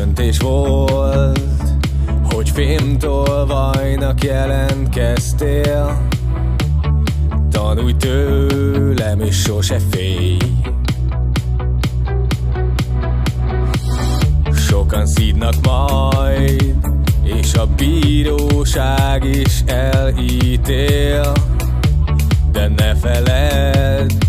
kérdés volt, hogy fémtolvajnak jelentkeztél. Tanulj tőlem, és sose félj. Sokan szídnak majd, és a bíróság is elítél. De ne feled,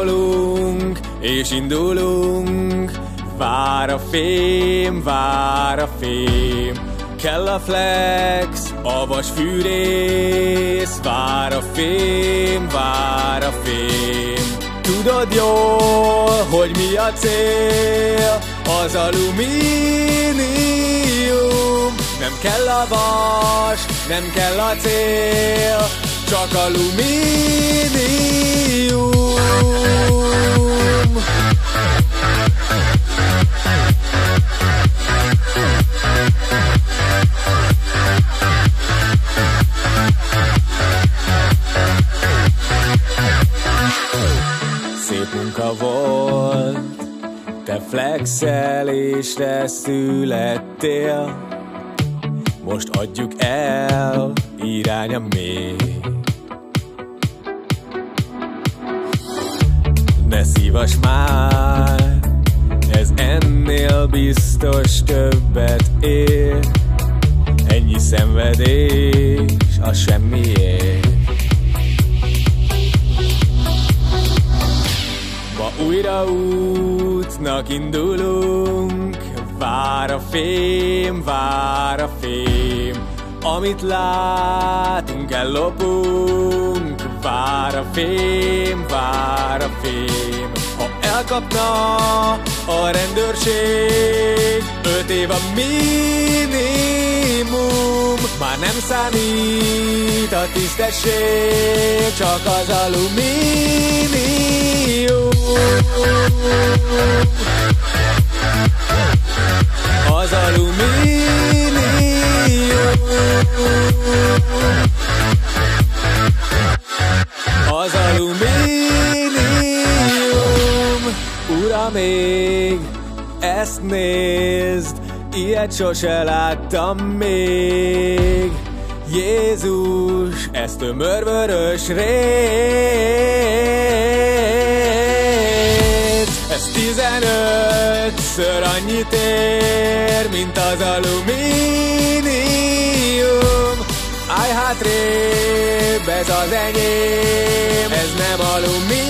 Pakolunk és indulunk, vár a fém, vár a fém. Kell a flex, a vas fűrész, vár a fém, vár a fém. Tudod jól, hogy mi a cél, az alumínium. Nem kell a vas, nem kell a cél, csak alumínium. Munka volt, te flexelésre születtél. Most adjuk el, iránya még. Ne szívas már, ez ennél biztos többet ér. Ennyi szenvedés, a semmiért. Újra útnak indulunk, vár a fém, vár a fém. Amit látunk, ellopunk, vár a fém, vár a fém. Ha elkapna a rendőrség, öt év a minimum. Már nem számít a tisztesség, csak az alumínium. Az alumínium. Az alumínium. Ura még, ezt nézd, ilyet sose láttam még. Jézus, ez tömörvörös rész. Tizenötször annyit ér, mint az alumínium. Állj hátrébb, ez az enyém, ez nem alumínium.